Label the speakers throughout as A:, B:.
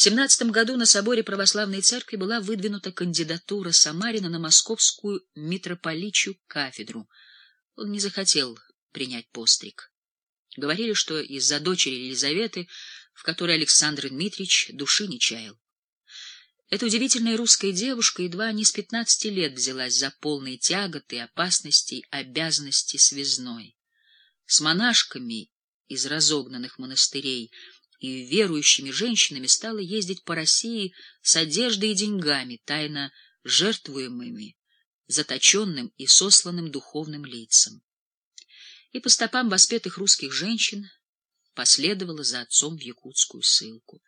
A: В семнадцатом году на соборе православной церкви была выдвинута кандидатура Самарина на московскую митрополичью кафедру. Он не захотел принять постриг. Говорили, что из-за дочери Елизаветы, в которой Александр Дмитриевич души не чаял. Эта удивительная русская девушка едва не с пятнадцати лет взялась за полные тяготы, опасностей, обязанностей связной. С монашками из разогнанных монастырей и верующими женщинами стала ездить по России с одеждой и деньгами, тайно жертвуемыми заточенным и сосланным духовным лицам. И по стопам воспетых русских женщин последовала за отцом в якутскую ссылку.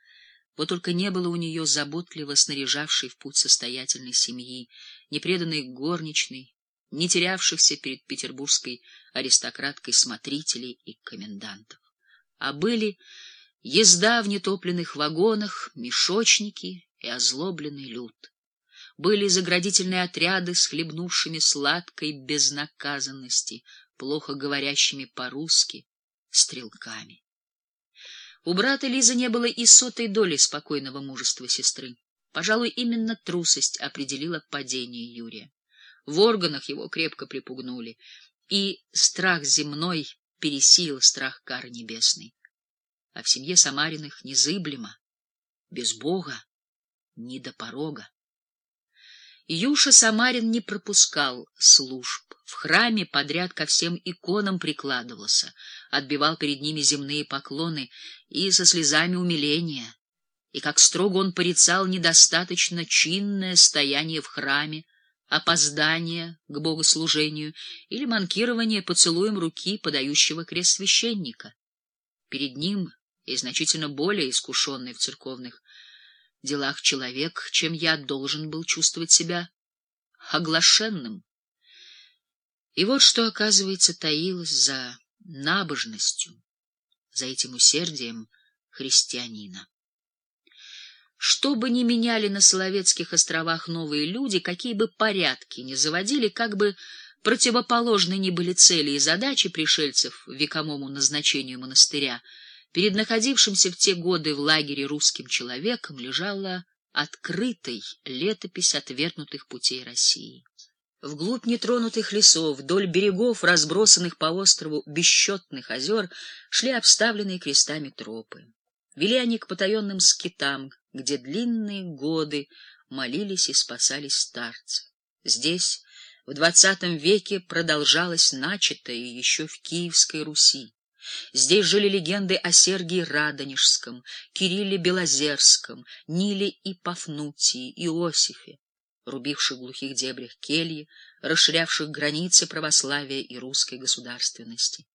A: Вот только не было у нее заботливо снаряжавшей в путь состоятельной семьи, не преданной горничной, не терявшихся перед петербургской аристократкой смотрителей и комендантов. А были езда в нетопленных вагонах, мешочники и озлобленный люд. Были заградительные отряды с хлебнувшими сладкой безнаказанности, плохо говорящими по-русски, стрелками. У брата Лизы не было и сотой доли спокойного мужества сестры. Пожалуй, именно трусость определила падение Юрия. В органах его крепко припугнули, и страх земной пересилил страх кары небесной. А в семье Самариных незыблемо, без Бога, ни до порога. Юша Самарин не пропускал служб. В храме подряд ко всем иконам прикладывался, отбивал перед ними земные поклоны и со слезами умиления. И как строго он порицал недостаточно чинное стояние в храме, опоздание к богослужению или манкирование поцелуем руки подающего крест священника. Перед ним и значительно более искушенный в церковных делах человек, чем я должен был чувствовать себя оглашенным. И вот что, оказывается, таилось за набожностью, за этим усердием христианина. Что бы ни меняли на Соловецких островах новые люди, какие бы порядки ни заводили, как бы противоположны ни были цели и задачи пришельцев векомому назначению монастыря, Перед находившимся в те годы в лагере русским человеком лежала открытой летопись отвергнутых путей России. Вглубь нетронутых лесов, вдоль берегов, разбросанных по острову бесчетных озер, шли обставленные крестами тропы. Вели они к потаенным скитам, где длинные годы молились и спасались старцы. Здесь в двадцатом веке продолжалось начатое еще в Киевской Руси. Здесь жили легенды о Сергии Радонежском, Кирилле Белозерском, Ниле и Пафнутии, Иосифе, рубивших глухих дебрях кельи, расширявших границы православия и русской государственности.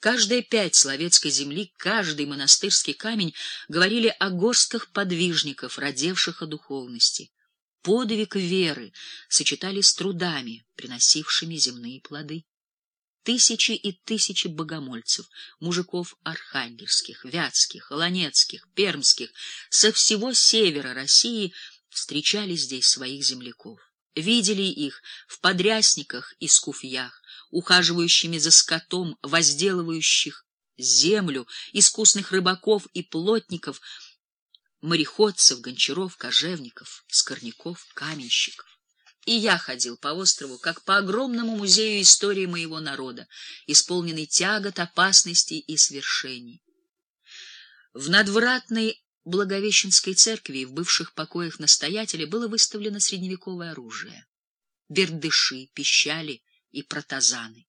A: Каждая пять словецкой земли, каждый монастырский камень говорили о горстках подвижников, родевших о духовности. Подвиг веры сочетали с трудами, приносившими земные плоды тысячи и тысячи богомольцев, мужиков архангельских, вятских, олонецких, пермских, со всего севера России встречали здесь своих земляков. Видели их в подрясниках и скуфьях, ухаживающими за скотом, возделывающих землю, искусных рыбаков и плотников, мореходцев, гончаров, кожевников, скорняков, каменщиков. И я ходил по острову, как по огромному музею истории моего народа, исполненный тягот, опасностей и свершений. В надвратной Благовещенской церкви в бывших покоях настоятеля было выставлено средневековое оружие. Бердыши, пищали и протазаны.